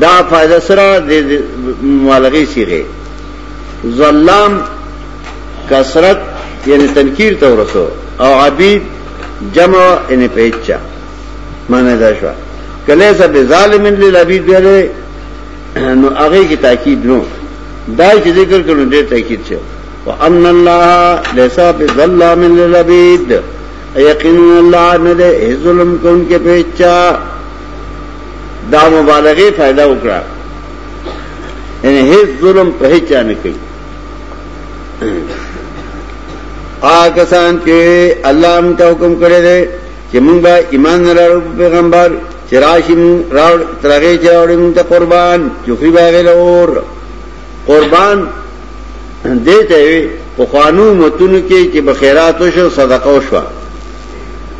دا فائدہ سرا دے مبالغی سی گئے ظلام کسرت یعنی تنکیر تو رسو او عبید جمع یعنی پیچا مانا داشوا کلے سا بے ظالم للعبید بیلے نو اغی کی تاکید نو دای چې ذکر کړو ډېر تاکید شو وان الله ليس بظلام للعبيد یقینا الله نه ظلم کوونکې په چا دا مبالغه فائدہ وکړه یعنی هیڅ ظلم په هیڅ نه کوي آکسان چې الله هم ته حکم کړی دی چې موږ به ایمان نه راړو پیغمبر چې راشم راوړ ترغه چې راوړم ته قربان چوخي باغې لور قربان دې ته په قانون متونو کې چې بخیرات او صدقه وشوه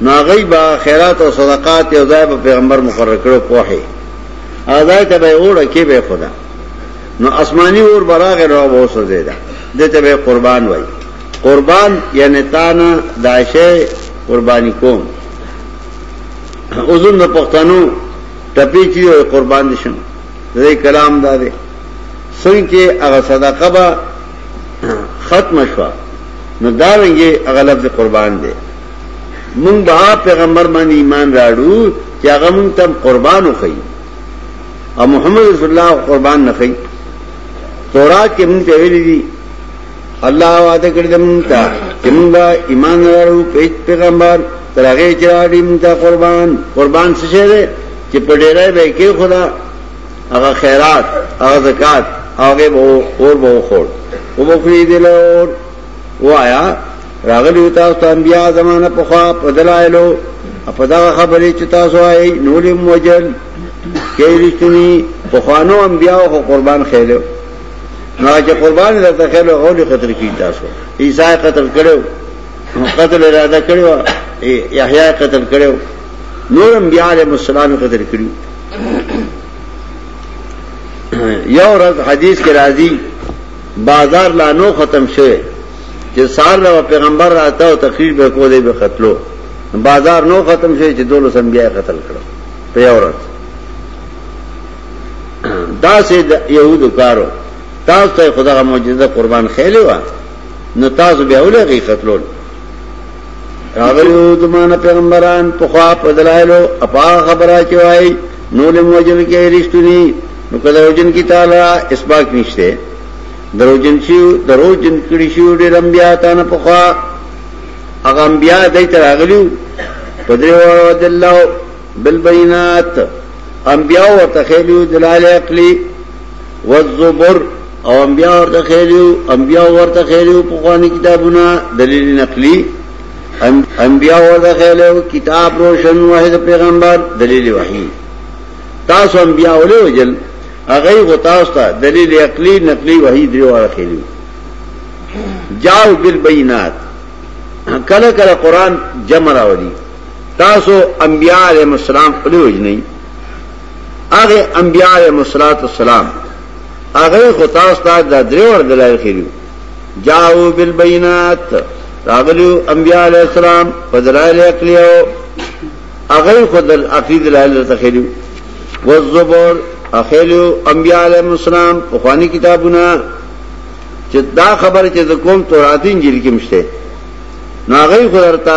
نو هغه با خیرات او صدقات یو ځای په پیغمبر مقرر کړو په هي اځای ته به وړه کې به خدا نو آسمانی اور براغ رو بو سزے دا دته به قربان وای قربان یعنی تانا داشه قربانی کوم اوزن د پښتنو ټپی چی او قربان دي شم دې کلام دا دی څنګه هغه صدقه به ختم شوا نو دا رنگی اغلب سے قربان دے منگ با پیغمبر من ایمان راڑو چی اغا منگ تم قربان ہو خی اور محمد رسول اللہ قربان نہ خی تورات کے منگ تیویلی دی اللہ وعدہ کر دے منگ تا چی منگ با ایمان راڑو پیچ پیغمبر تر هغه چې راډی مونږ ته قربان قربان څه شه ده چې په ډیره به کې خدا هغه خیرات هغه زکات هغه به اور به خور او بخری دل اور وایا راغلی تاسو ته انبیا زمانہ په خوا په دلایلو په دا خبرې چې تاسو آی نور موجل کې رښتونی په خوانو انبیا او قربان خېلو نو چې قربان درته خېلو او له خطر کې تاسو عیسی قتل کړو قتل اراده کړو یحیی قتل کړو نور انبیا علیهم السلام قتل کړو یو رض حدیث کے راضی بازار لانو ختم شوه چې سار له پیغمبر راته او تقریر به کو دی به قتلو بازار نو ختم شوه چې دولو سم بیا قتل کړو په یو ورځ دا سه يهودو کارو تاسو ته خدای معجزه قربان خېلې و نو تاسو به اولې قتلول راغلیو دمانه پیغمبران پخوا په دلایلو اپا خبره کې وای نو له موجن کې رښتونی نو کله وجن کې تعالی اسباق نشته دروجن شي دروجن کړي شي ډېر انبیا تا نه پخوا هغه انبیا دای تر راغلیو په دې وړو دلته بالبینات انبیاء ورته خېلو دلال عقلی والزبر او انبیاء ورته خېلو انبیاء ورته خېلو په قرآني کتابونه دلیل نقلی انبیاء ورته خېلو کتاب روشن واحد پیغمبر دلیل وحی تاسو انبیاء ولې وجل هغه غو تاسو ته دلیل عقلی نقلی وحی دی ورته خېلو جاو بالبینات کله کله قرآن جمع راوړي تاسو انبیاء علیہ السلام اولی وجنئی اغه انبیاء علیہ الصلات والسلام اغه خو تاسو ته د دریور دلایل خېلو جاءو بالبينات راغلو انبیاء علیہ السلام په دلایل عقلیو اغه خو د عقید دلایل ته خېلو والزبر اخېلو انبیاء علیہ السلام په خواني کتابونه چې دا خبره چې د کوم تورات انجیل کې مشته ناغه خو درته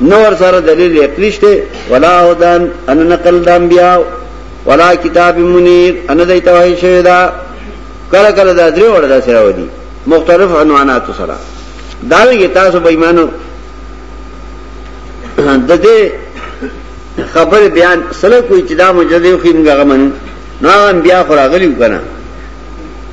نور سره دلیل عقلی شته ولا هدن ان نقل د انبیاء ولا کتاب منیر ان د توحید شوی دا کله کله دا درې وړه دا سره ودی مختلف عنوانات سره دا وی تاسو به ایمانو د دې خبر بیان سره کوئی چې دا مجدد خو موږ غمن نو انبیاء خو راغلیو کنه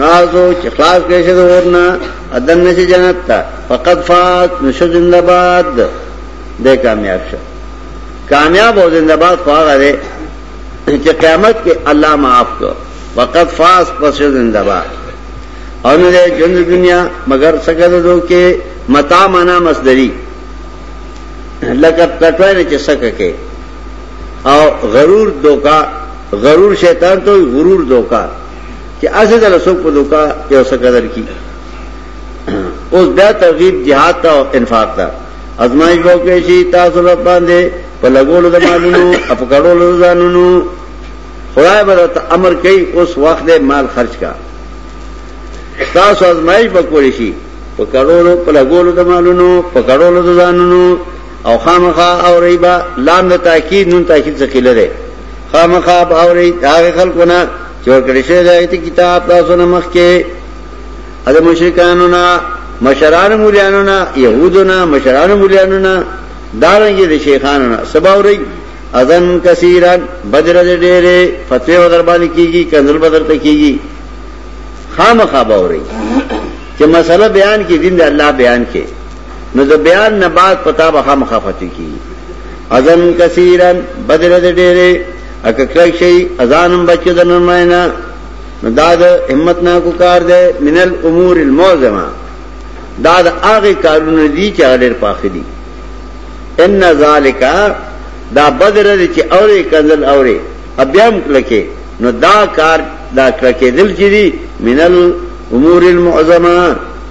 نازو چې خلاص کې شه ورنا ادن نشي جنت ته فقط فات نشو زنده باد دې کامیاب شه کامیاب او زنده باد خو هغه دی چې قیامت کې الله معاف کو وقت فاس پس زنده باد او نه دې ژوند دنیا مگر څنګه دو کې متا معنا مصدری لکه کټوي نه چې سکه کې او غرور دوکا غرور شیطان ته غرور دوکا چې اسه دل څوک په دوکا یو څه قدر کی اوس بیا ترغیب جهاد ته او انفاق ته ازمایش وو کې شي تاسو په باندې په لګولو د مالونو اپ کړولو ځانونو خدای به امر کوي اوس وخت دې مال خرج کا تاسو ازمایش وکړي شي په کړولو په لګولو د مالونو په کړولو د ځانونو او خامخا او ریبا لام د تاکید نون تاکید څخه لري خامخا به اوري دا خلکونه چې ورکړی شوی دی ته کتاب تاسو نه مخ کې ا د مشرکانو نه مشران مولیانو نه يهودو نه مشران مولیانو نه دارنګي د شیخانو نه سبا اوري اذن کثیرا بدر دې ډېرې فتوی ودر باندې کیږي کنزل بدر ته کیږي خامخا به اوري چې مسله بیان کې دین د الله بیان کې نو د بیان نه بعد پتا به خامخا فتح کی اذن کثیرن بدر د ډېرې اکه کړی شي اذانم بچو د نرماینا نو دا د همت نه کو کار دی من الامور الموزمه دا د هغه کارونه دي چې اړیر پاخه دي ان ذالک دا بدر دي چې اورې کنزل اورې ابيام لکه نو دا کار دا کړکې دل چې دي من الامور المعظمه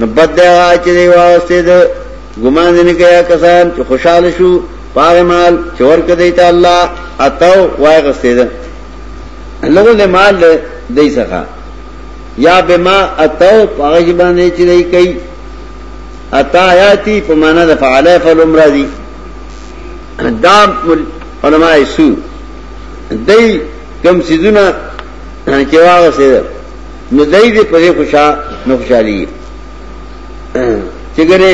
نو بد دی هغه چې دی واغستې ده ګمان دې نه کیا کسان چې خوشاله شو پاره مال چې ورکه دی ته الله اتو واغستې ده لوګو له مال دی څخه یا بما اتو پاغه باندې چې دی کوي اتا آیاتی په معنا د فعاله فلم را دي دا علماء سو دای کم سيزونه چې واغسته نو دای دې په دې خوشا نه خوشالي چې ګره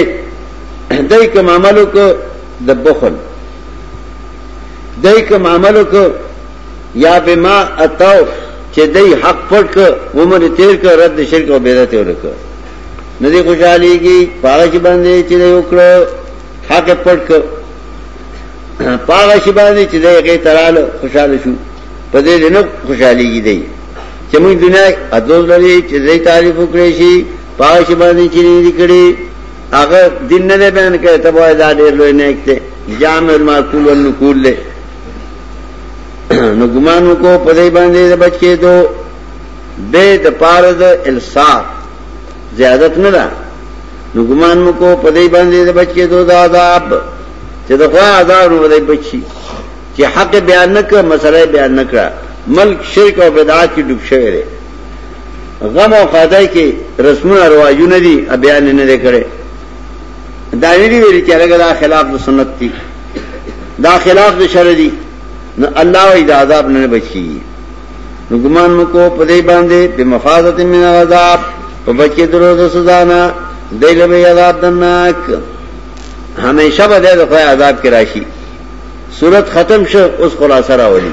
دای کوم عملو کو د بخل دای کوم عملو کو یا بما اتو چې دای حق پټ کو عمر تیر کو رد شرک او بدعت ورکو نه دې خوشالي کی پاره چې باندې چې یو کړو حق پټ کو پاره چې باندې چې دای کې ترال خوشاله شو په دې نه خوشالي کی دی چې موږ دنیا ادوز لري چې زې تعریف وکړي شي پاش باندې چې دې کړي هغه دین نه بیان کړي ته وای دا ډېر لوی نه کته جامع المعقول والنقول له نو ګمانو کو په دې باندې بچ کې دو به د پاره د الصاف زیادت نه ده نو ګمان مکو په دې باندې د بچی دوه عذاب چې د خوا عذاب نو دې بچی چې حق بیان نه کړ مسله بیان نه کړه ملک شرک او بدعات کې ډوب شوی دی غم او خدای کې رسمونه رواجونه دي بیان نه لري کړي دا نه دی ویل چې هغه دا خلاف د سنت دي دا خلاف د شرع دي نو الله وی دا عذاب نه بچي نو ګمان مکو په دې باندې په مفازت من عذاب په بچي درو د سزا نه دایله به عذاب دناک همیشه به د خدای عذاب کې راشي صورت ختم شو اوس خلاصه راولي